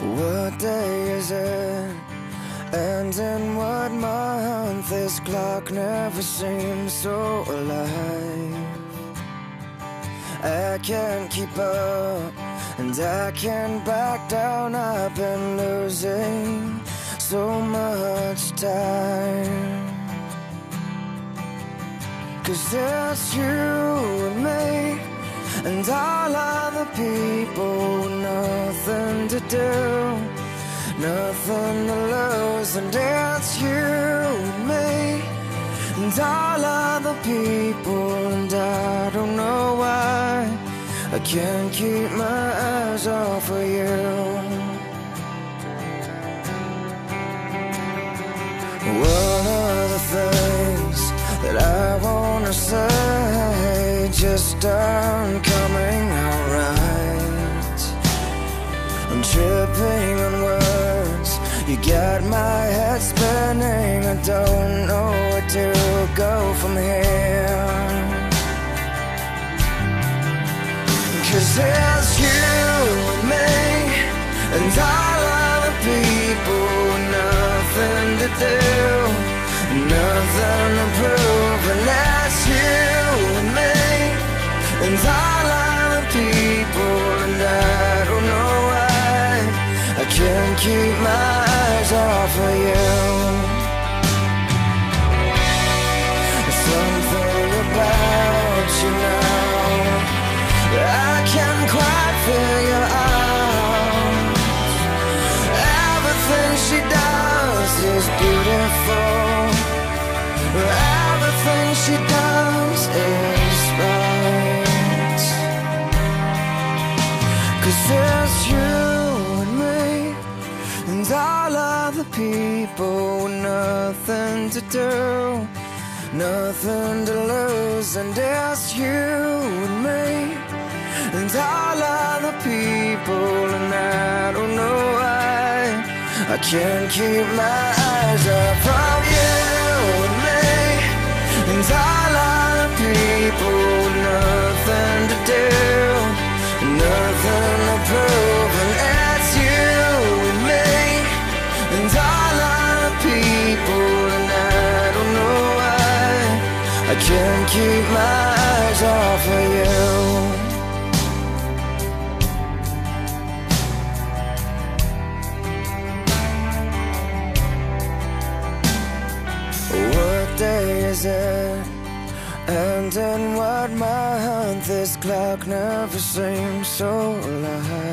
What day is it? And in what month? This clock never seems so alive. I can't keep up, and I can't back down. I've been losing so much time. Cause it's you and me, and all other people, nothing do, nothing to lose, and it's you and me, and all other people, and I don't know why. I can't keep my eyes off of you. One of the things that I wanna say just aren't coming my head spinning. I don't know where to go from here. Cause it's you and me and all other people, nothing to do, nothing to prove, and that's you and me and all other people, and I don't know why I can't keep my of you. Something about you now I can't quite figure out. Everything she does is beautiful. Everything she does is right. Cause it's you and all other people, nothing to do, nothing to lose, and it's you and me. And all other people, and I don't know why I can't keep my eyes off of you and me, and all other people, keep my eyes off of you. What day is it? And in what month this clock never seems so alive?